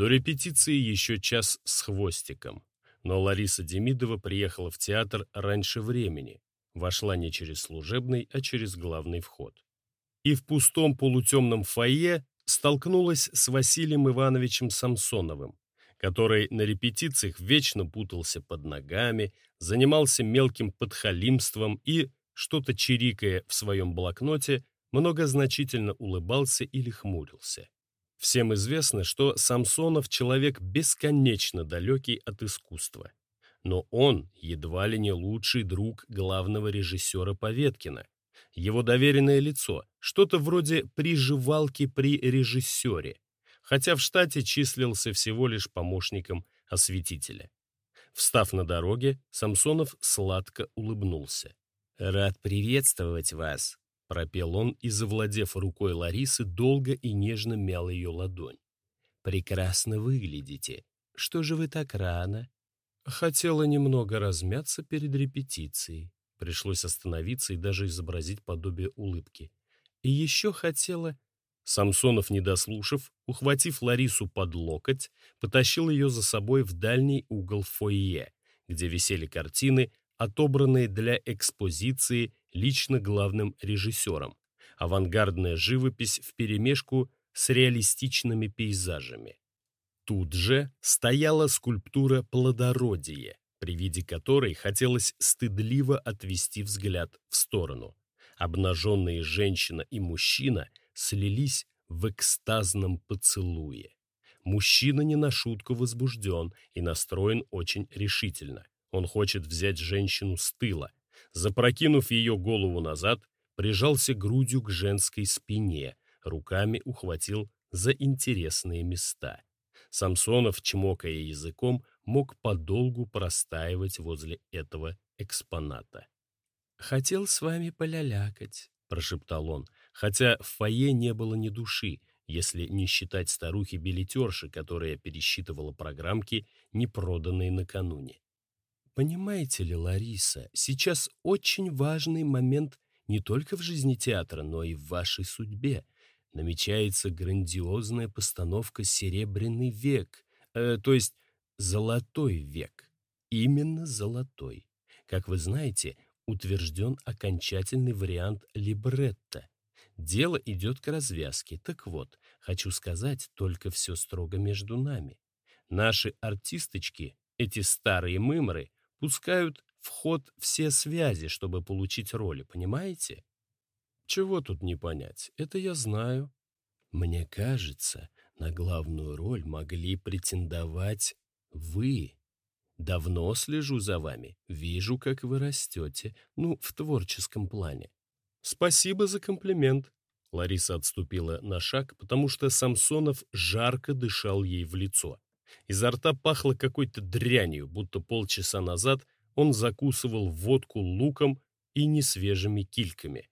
До репетиции еще час с хвостиком, но Лариса Демидова приехала в театр раньше времени, вошла не через служебный, а через главный вход. И в пустом полутемном фойе столкнулась с Василием Ивановичем Самсоновым, который на репетициях вечно путался под ногами, занимался мелким подхалимством и, что-то чирикая в своем блокноте, многозначительно улыбался или хмурился. Всем известно, что Самсонов человек бесконечно далекий от искусства. Но он едва ли не лучший друг главного режиссера Поветкина. Его доверенное лицо, что-то вроде приживалки при режиссере, хотя в штате числился всего лишь помощником осветителя. Встав на дороге, Самсонов сладко улыбнулся. «Рад приветствовать вас», — пропел он и, завладев рукой Ларисы, долго и нежно мял ее ладонь. «Прекрасно выглядите. Что же вы так рано?» Хотела немного размяться перед репетицией. Пришлось остановиться и даже изобразить подобие улыбки. И еще хотела... Самсонов, не дослушав, ухватив Ларису под локоть, потащил ее за собой в дальний угол фойе, где висели картины, отобранные для экспозиции лично главным режиссером, авангардная живопись вперемешку с реалистичными пейзажами. Тут же стояла скульптура «Плодородие», при виде которой хотелось стыдливо отвести взгляд в сторону. Обнаженные женщина и мужчина слились в экстазном поцелуе. Мужчина не на шутку возбужден и настроен очень решительно. Он хочет взять женщину с тыла. Запрокинув ее голову назад, прижался грудью к женской спине, руками ухватил за интересные места. Самсонов, чмокая языком, мог подолгу простаивать возле этого экспоната. «Хотел с вами полялякать», — прошептал он, хотя в фойе не было ни души, если не считать старухи-билетерши, которая пересчитывала программки, не проданные накануне. Понимаете ли, Лариса, сейчас очень важный момент не только в жизни театра, но и в вашей судьбе. Намечается грандиозная постановка «Серебряный век», э, то есть «Золотой век». Именно «Золотой». Как вы знаете, утвержден окончательный вариант либретто. Дело идет к развязке. Так вот, хочу сказать, только все строго между нами. Наши артисточки, эти старые мымры, пускают в ход все связи, чтобы получить роли, понимаете? Чего тут не понять? Это я знаю. Мне кажется, на главную роль могли претендовать вы. Давно слежу за вами, вижу, как вы растете, ну, в творческом плане. Спасибо за комплимент. Лариса отступила на шаг, потому что Самсонов жарко дышал ей в лицо. Изо рта пахло какой-то дрянью, будто полчаса назад он закусывал водку луком и несвежими кильками.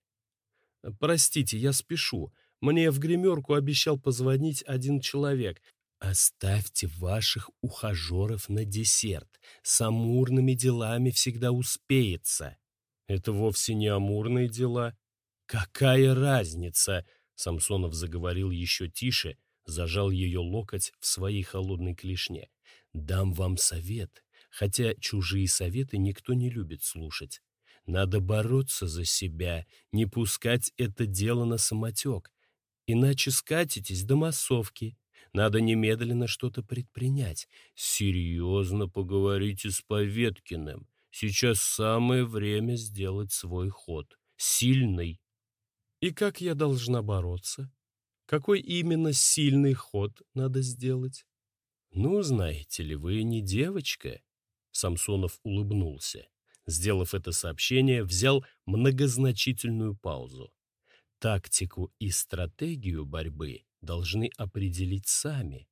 «Простите, я спешу. Мне в гримерку обещал позвонить один человек. Оставьте ваших ухажеров на десерт. С амурными делами всегда успеется». «Это вовсе не амурные дела». «Какая разница?» — Самсонов заговорил еще тише — зажал ее локоть в своей холодной клешне. «Дам вам совет, хотя чужие советы никто не любит слушать. Надо бороться за себя, не пускать это дело на самотек, иначе скатитесь до массовки. Надо немедленно что-то предпринять. Серьезно поговорите с Поветкиным. Сейчас самое время сделать свой ход. Сильный. И как я должна бороться? Какой именно сильный ход надо сделать? Ну, знаете ли, вы не девочка. Самсонов улыбнулся. Сделав это сообщение, взял многозначительную паузу. Тактику и стратегию борьбы должны определить сами.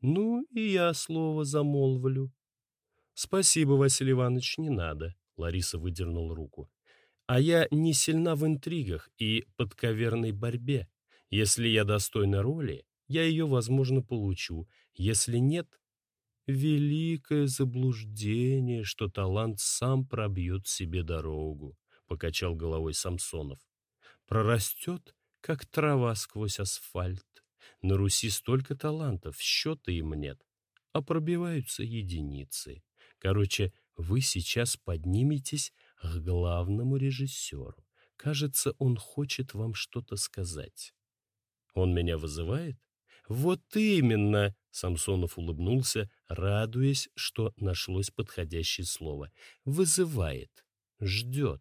Ну, и я слово замолвлю. Спасибо, Василий Иванович, не надо. Лариса выдернула руку. А я не сильна в интригах и подковерной борьбе. Если я достойна роли, я ее, возможно, получу. Если нет, великое заблуждение, что талант сам пробьет себе дорогу, — покачал головой Самсонов. Прорастет, как трава сквозь асфальт. На Руси столько талантов, счета им нет, а пробиваются единицы. Короче, вы сейчас подниметесь к главному режиссеру. Кажется, он хочет вам что-то сказать. Он меня вызывает? Вот именно, Самсонов улыбнулся, радуясь, что нашлось подходящее слово. Вызывает, ждет.